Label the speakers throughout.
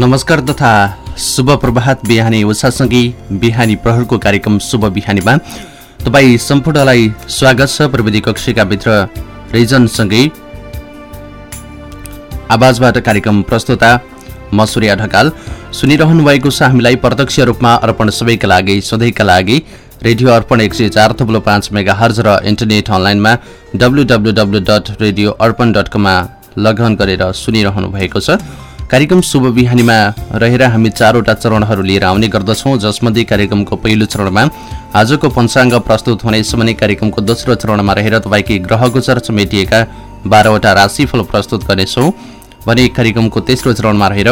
Speaker 1: नमस्कार तथा शुभ प्रभात बिहानी उषासँगै बिहानी प्रहरको कार्यक्रम शुभ बिहानीमा। तपाईँ सम्पूर्णलाई स्वागत छ प्रविधि कक्षका भित्र रिजनसँगै। आवाजबाट कार्यक्रम प्रस्तुता म सूर्य ढकाल। सुनिरहनु भएको छ हामीलाई प्रत्यक्ष रूपमा अर्पण सबैका लागि सधैँका लागि। रेडियो अर्पण एक सय चार थप्लो पाँच मेगा हर्ज र इन्टरनेट अनलाइनमा W W W dot radio Arpan dot कममा लगन गरेर सुनिरहनु भएको छ। कार्यक्रम शुभ बिहानीमा रहेर हामी चारवटा चरणहरू लिएर आउने गर्दछौँ जसमध्ये कार्यक्रमको पहिलो चरणमा आजको पञ्चाङ्ग प्रस्तुत हुनेछ भने कार्यक्रमको दोस्रो चरणमा रहेर तपाईँकै ग्रह गोचर समेटिएका बाह्रवटा राशिफल प्रस्तुत गर्नेछौँ भने कार्यक्रमको तेस्रो चरणमा रहेर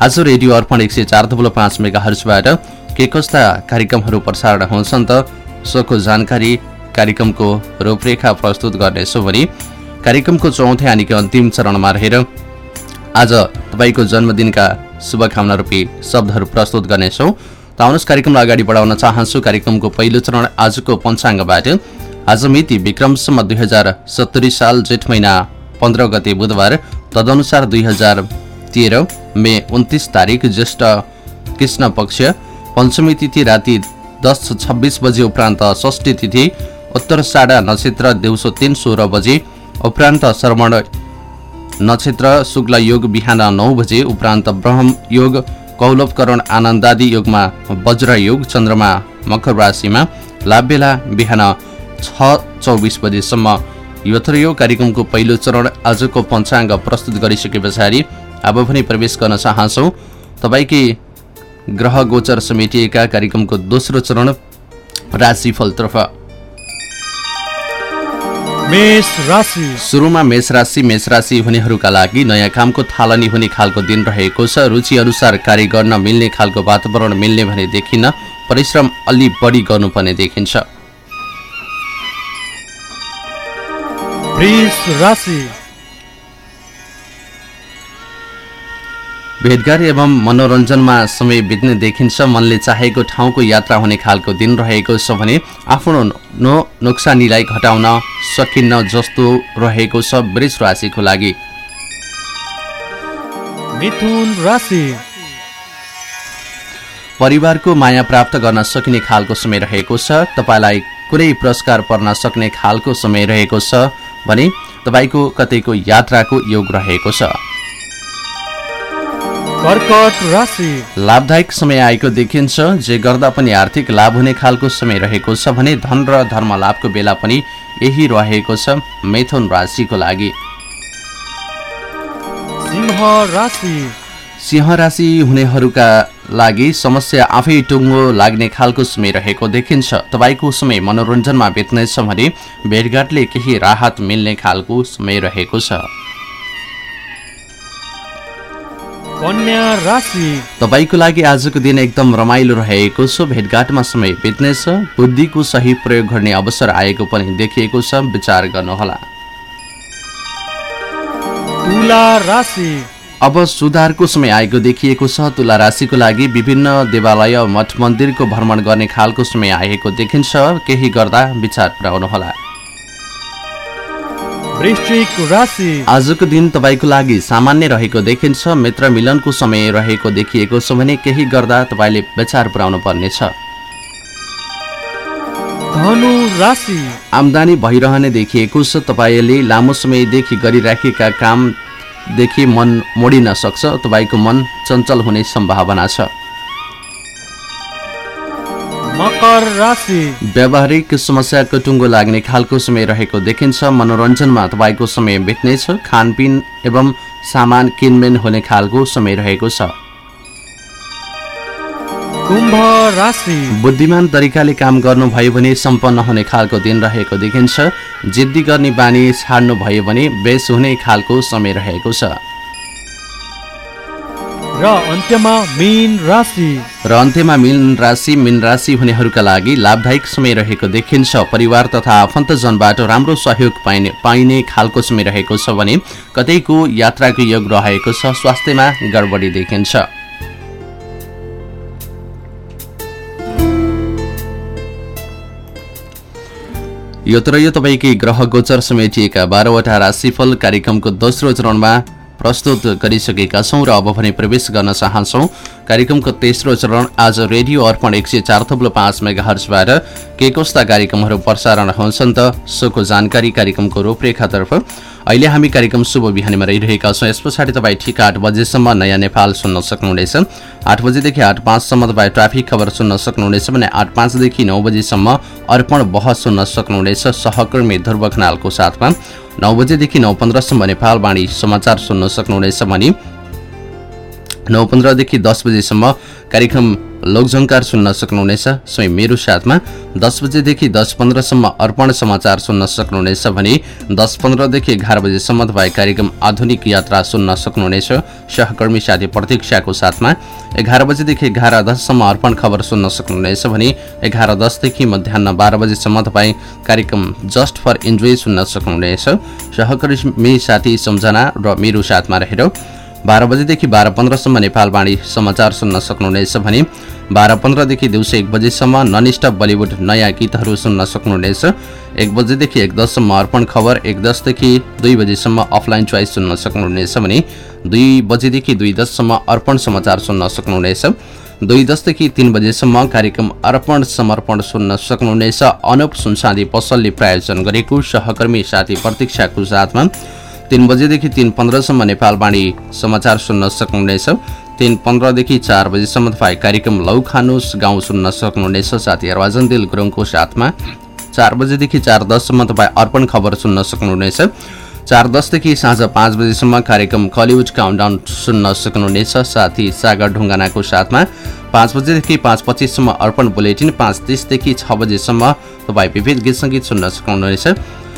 Speaker 1: आज रेडियो अर्पण एक सय चार थप्लो पाँच मेगा हर्चबाट के कस्ता कार्यक्रमहरू प्रसारण हुन्छन् त सोको जानकारी कार्यक्रमको रूपरेखा प्रस्तुत गर्नेछौँ भने कार्यक्रमको चौथो कि अन्तिम चरणमा रहेर आज तपाईँको जन्मदिनका शुभकामना रूपी शब्दहरू प्रस्तुत गर्नेछौँ। त आउनुहोस् कार्यक्रमलाई अगाडि बढाउन चाहन्छु। कार्यक्रमको पहिलो चरण आजको पञ्चाङ्गबाट। आज मिति विक्रमसम्म दुई हजार सत्तरी साल जेठ महिना पन्ध्र गते बुधबार तदनुसार दुई हजार तेह्र मे उन्तिस तारिक ज्येष्ठ कृष्ण पक्ष पञ्चमी तिथि राति दस छब्बिस बजे उपरान्त षष्ठी तिथि उत्तर साडा नक्षत्र दिउँसो तिन सोह्र बजे उपरान्त श्रवण नक्षत्र शुक्ल योग बिहान नौ बजे उपरान्त ब्रह्म योग कौलवकरण आनन्दादि योगमा वज्र योग चन्द्रमा मकर राशिमा लाभबेला बिहान छ चौबिस बजेसम्म। यो कार्यक्रमको पहिलो चरण आजको पञ्चाङ्ग प्रस्तुत गरिसके पछाडि अब पनि प्रवेश गर्न चाहन्छौँ। तपाईँकै ग्रह गोचर समेटिएका कार्यक्रमको दोस्रो चरण राशिफलतर्फ सुरुमा मेष राशि मेष राशि हुनेहरूका लागि नयाँ कामको थालनी हुने खालको दिन रहेको छ। रुचि अनुसार कार्य गर्न मिल्ने खालको वातावरण मिल्ने भने देखिन परिश्रम अलि बढी गर्नुपर्ने देखिन्छ। भेटघाट एवं मनोरञ्जनमा समय बित्ने देखिन्छ। मनले चाहेको ठाउँको यात्रा हुने खालको दिन रहेको छ भने आफ्नो नो नोक्सानीलाई घटाउन सकिन्न जस्तो रहेको छ वृष राशिको लागि। परिवारको माया प्राप्त गर्न सकिने खालको समय रहेको छ। तपाईँलाई कुनै पुरस्कार पर्न सक्ने खालको समय रहेको छ भने तपाईँको कतैको यात्राको योग रहेको छ।
Speaker 2: कर्कट राशि।
Speaker 1: लाभदायक समय आएको देखिन्छ जे गर्दा पनि आर्थिक लाभ हुने खालको समय रहेको छ भने धन र धर्म लाभको बेला पनि यही रहेको छ मैथुन राशिको लागि।
Speaker 2: सिंह राशि।
Speaker 1: सिंह राशि हुनेहरूका लागि समस्या आफै टुङ्गो लाग्ने खालको समय रहेको देखिन्छ। तपाईँको समय मनोरञ्जनमा बित्नेछ भने भेटघाटले केही राहत मिल्ने खालको समय रहेको छ। तपाईँको लागि आजको दिन एकदम रमाइलो रहेको छ। भेटघाटमा समय बित्नेछ बुद्धिको सही प्रयोग गर्ने अवसर आएको पनि देखिएको छ। विचार गर्नुहोला। अब सुधारको समय आएको देखिएको छ। तुला राशिको लागि विभिन्न देवालय मठ मन्दिरको भ्रमण गर्ने खालको समय आएको देखिन्छ। केही गर्दा विचार पुर्याउनुहोला आजको दिन तपाईँको लागि सामान्य रहेको देखिन्छ मित्र मिलनको समय रहेको देखिएको छ भने केही गर्दा तपाईँले विचार पुर्याउनु पर्नेछ। आमदानी भइरहने देखिएको छ तपाईँले लामो समयदेखि गरिराखेका कामदेखि मन मोडिन सक्छ तपाईँको मन चञ्चल हुने सम्भावना छ।
Speaker 2: मकर राशि।
Speaker 1: व्यावहारिक समस्याको टुङ्गो लाग्ने खालको समय रहेको देखिन्छ। मनोरञ्जनमा तपाईँको समय बित्नेछ। खानपिन एवं सामान किनमेन हुने खालको समय रहेको छ। बुद्धिमान तरिकाले काम गर्नुभयो भने सम्पन्न हुने खालको दिन रहेको देखिन्छ। जिद्दी गर्ने बानी छाड्नु भयो भने बेस हुने खालको समय रहेको छ।
Speaker 2: र अन्त्यमा मीन राशि।
Speaker 1: र अन्त्यमा मीन राशि मीन राशि हुनेहरूका लागि लाभदायक समय रहेको देखिन्छ। परिवार तथा आफन्तजनबाट राम्रो सहयोग पाइने पाइने खालको समय रहेको छ भने कतैको यात्राको योग रहेको छ स्वास्थ्यमा गडबडी देखिन्छ। यो तर यो तपाईँकै ग्रह गोचर समेटिएका बाह्रवटा राशिफल कार्यक्रमको दोस्रो चरणमा प्रस्तुत गरिसकेका छौँ र अब भने प्रवेश गर्न चाहन्छौँ। कार्यक्रमको तेस्रो चरण आज रेडियो अर्पण एक सय चार थप्लो पाँच मेगा हर्चबाट के कस्ता कार्यक्रमहरू प्रसारण हुन्छन् त सोको जानकारी कार्यक्रमको रूपरेखातर्फ। अहिले हामी कार्यक्रम शुभ बिहानीमा रहिरहेका छौँ। यस पछाडि तपाईँ ठिक आठ बजेसम्म नयाँ नेपाल सुन्न सक्नुहुनेछ। आठ बजेदेखि आठ पाँचसम्म तपाईँ ट्राफिक खबर सुन्न सक्नुहुनेछ भने आठ पाँचदेखि नौ बजीसम्म अर्पण बहस सुन्न सक्नुहुनेछ सहकर्मी ध्रुव खनालको साथमा। नौ बजेदेखि नौ पन्ध्रसम्म नेपालवाणी समाचार सुन्न सक्नुहुनेछ भने नौ पन्ध्रदेखि दस बजेसम्म कार्यक्रम लोकझङ्कार सुन्न सक्नुहुनेछ। स्वयं मेरो साथमा दस बजेदेखि दस पन्ध्रसम्म अर्पण समाचार सुन्न सक्नुहुनेछ भने दस पन्ध्रदेखि एघार बजेसम्म तपाईँ कार्यक्रम आधुनिक यात्रा सुन्न सक्नुहुनेछ। सहकर्मी साथी प्रतीक्षाको साथमा एघार बजेदेखि एघार दससम्म अर्पण खबर सुन्न सक्नुहुनेछ भने एघार दसदेखि मध्याह बाह्र बजेसम्म तपाईँ कार्यक्रम जस्ट फर इन्जोय सुन्न सक्नुहुनेछ। सहकर्मी साथी सम्झना र मेरो साथमा रहेर बाह्र बजेदेखि बाह्र पन्ध्रसम्म नेपालवाणी समाचार सुन्न सक्नुहुनेछ भने बाह्र पन्ध्रदेखि दिउँसो एक बजेसम्म ननिष्ठ बलिउड नयाँ गीतहरू सुन्न सक्नुहुनेछ। एक बजेदेखि एक दससम्म अर्पण खबर एक दसदेखि दुई बजेसम्म अफलाइन चोइस सुन्न सक्नुहुनेछ भने दुई बजेदेखि दुई दससम्म अर्पण समाचार सुन्न सक्नुहुनेछ। दुई दसदेखि तिन बजेसम्म कार्यक्रम अर्पण समर्पण सुन्न सक्नुहुनेछ। अनुप सुनसादी पसलले प्रायोजन गरेको सहकर्मी साथी प्रतीक्षाको साथमा तिन बजेदेखि तिन पन्ध्रसम्म नेपालवाणी समाचार सुन्न सक्नुहुनेछ। तिन पन्ध्रदेखि चार बजीसम्म तपाईँ कार्यक्रम लौ खानुस गाउँ सुन्न सक्नुहुनेछ। साथी अर्वाजन दिल गुरुङको साथमा चार बजेदेखि चार दससम्म तपाईँ अर्पण खबर सुन्न सक्नुहुनेछ। चार दसदेखि साँझ पाँच बजीसम्म कार्यक्रम कलिउड काउन्टाउन सुन्न सक्नुहुनेछ। साथी सागर ढुङ्गानाको साथमा पाँच बजेदेखि पाँच पच्चिससम्म अर्पण बुलेटिन पाँच तिसदेखि छ बजेसम्म तपाईँ विविध गीत सङ्गीत सुन्न सक्नुहुनेछ।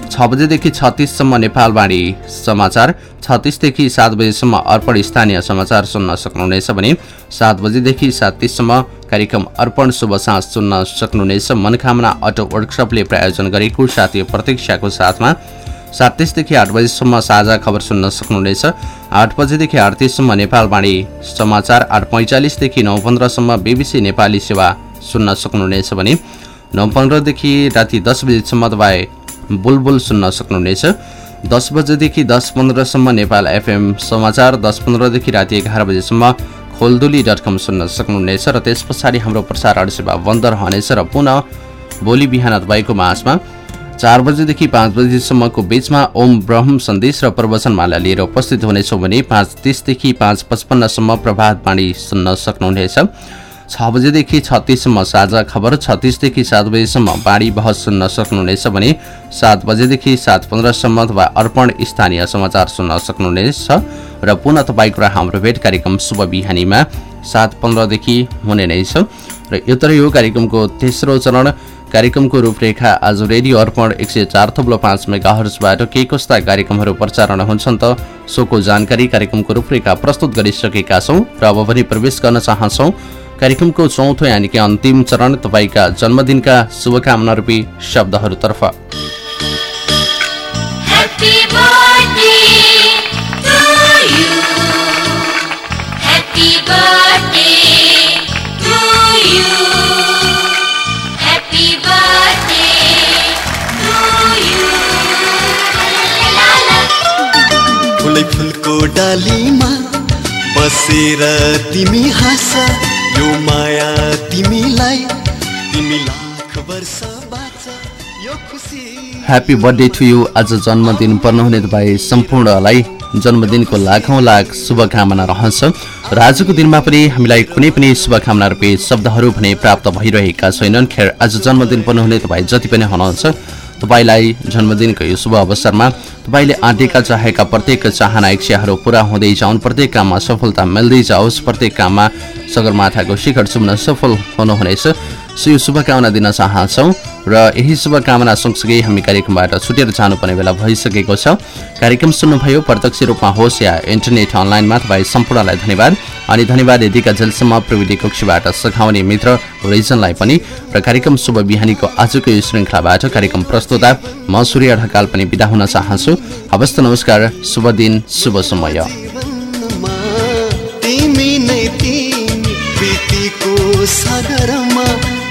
Speaker 1: छ बजेदेखि छत्तिससम्म नेपालवाणी समाचार। छत्तिसदेखि सात बजेसम्म अर्पण स्थानीय समाचार सुन्न सक्नुहुनेछ भने सात बजेदेखि सात तिससम्म कार्यक्रम अर्पण शुभ साँझ सुन्न सक्नुहुनेछ। मनकामना अटो वर्कसपले प्रायोजन गरेको साथी प्रतीक्षाको साथमा सात तिसदेखि आठ बजीसम्म साझा खबर सुन्न सक्नुहुनेछ। आठ बजेदेखि आठ तिससम्म नेपालवाणी समाचार। आठ पैँचालिसदेखि नौ पन्ध्रसम्म बिबिसी नेपाली सेवा सुन्न सक्नुहुनेछ भने नौ पन्ध्रदेखि राति दस बजीसम्म तपाईँ बुलबुल सुन्न सक्नुहुनेछ। दस बजेदेखि दस पन्ध्रसम्म नेपाल एफएम समाचार दस पन्ध्रदेखि राति एघार बजेसम्म खोलदुली डट कम सुन्न सक्नुहुनेछ र त्यस पछाडि हाम्रो प्रसारण सेवा बन्द रहनेछ र पुनः भोलि बिहान तपाईँको माझमा चार बजेदेखि पाँच बजीसम्मको बिचमा ओम ब्रह्म सन्देश र प्रवचनमाला लिएर उपस्थित हुनेछौँ भने पाँच तिसदेखि पाँच पचपन्नसम्म प्रभात बाणी सुन्न सक्नुहुनेछ। छ बजेदेखि छत्तिससम्म साझा खबर छत्तिसदेखि सात बजेसम्म बाढी बहस सुन्न सक्नुहुनेछ भने सात बजेदेखि सात पन्ध्रसम्म अथवा अर्पण स्थानीय समाचार सुन्न सक्नुहुनेछ। र पुनः तपाईँको हाम्रो भेट कार्यक्रम शुभ बिहानीमा सात पन्ध्रदेखि हुने नै छ। र यो तर यो कार्यक्रमको तेस्रो चरण। कार्यक्रमको रूपरेखा आज रेडियो अर्पण एक सय चार थप्लो पाँच मेगा हर्सबाट के कस्ता कार्यक्रमहरू प्रसारण हुन्छन् त सोको जानकारी कार्यक्रमको रूपरेखा प्रस्तुत गरिसकेका छौँ र अब पनि प्रवेश गर्न चाहन्छौँ कार्यक्रमको चौथो यानि कि अन्तिम चरण तपाईँका जन्मदिनका शुभकामना रूपी शब्दहरूतर्फ
Speaker 3: Happy birthday to you. Happy birthday to you. Happy birthday to you. La la.
Speaker 4: फुलै फुलको डालीमा बसेर तिमी हाँस यो माया तिमीलाई तिमी लाख वर्ष
Speaker 1: ह्याप्पी बर्थडे टु यु आज जन्मदिन पर्नुहुने तपाईँ सम्पूर्णलाई जन्मदिनको लाखौँ लाख शुभकामना रहन्छ। र आजको दिनमा पनि हामीलाई कुनै पनि शुभकामना रूपी शब्दहरू भने प्राप्त भइरहेका छैनन्। खेर आज जन्मदिन पर्नुहुने तपाईँ जति पनि हुनुहुन्छ तपाईँलाई जन्मदिनको यो शुभ अवसरमा तपाईँले आँटेका चाहेका प्रत्येक चाहना इच्छाहरू पुरा हुँदै जाउन्। प्रत्येक काममा सफलता मिल्दै जाओस्। प्रत्येक काममा सगरमाथाको शिखर चुम्न सफल हुनुहुनेछ। यो शुभकामना दिन चाहन्छौँ र यही शुभकामना सँगसँगै हामी कार्यक्रमबाट छुटेर जानुपर्ने बेला भइसकेको छ। कार्यक्रम सुन्नुभयो प्रत्यक्ष रूपमा होस् या इन्टरनेट अनलाइनमा तपाईँ सम्पूर्णलाई धन्यवाद। अनि धन्यवाद यतिका जेलसम्म प्रविधि कक्षबाट सघाउने मित्र रिजनलाई पनि। र कार्यक्रम शुभ बिहानीको आजको यो श्रृङ्खलाबाट कार्यक्रम प्रस्तुता म सूर्य ढकाल पनि बिदा हुन चाहन्छु। हवस् नमस्कार शुभ दिन शुभ समय।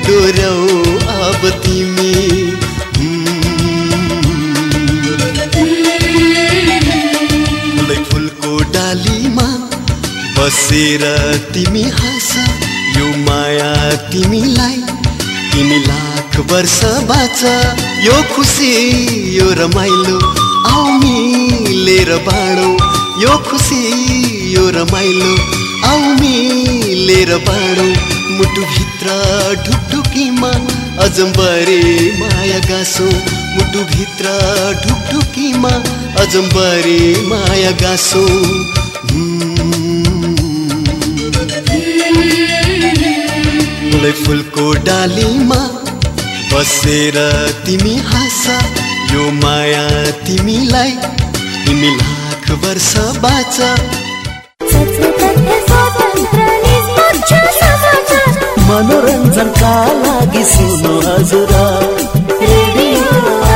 Speaker 4: डोर्यौ अब तिमी फुलै फुलको डा बसेर तिमी हाँस यो माया तिमीलाई तिमी लाख वर्ष बाँच यो खुसी यो रमाइलो। आउ मिलेर बाँडौ यो खुसी यो रमाइलो। आउ मिलेर बाँडौ मुटुभित्र ढुकढुकीमा अजम्बरे माया गाँसौ मुटुभित्र ढुकढुकीमा अजम्बरे माया गाँसौ फुलै फुलको डालीमा बसेर तिमी हाँस यो माया तिमीलाई तिमी लाख वर्ष बाँच।
Speaker 5: मनोरञ्जनका लागि सुन्नु हजुर। रेडियो।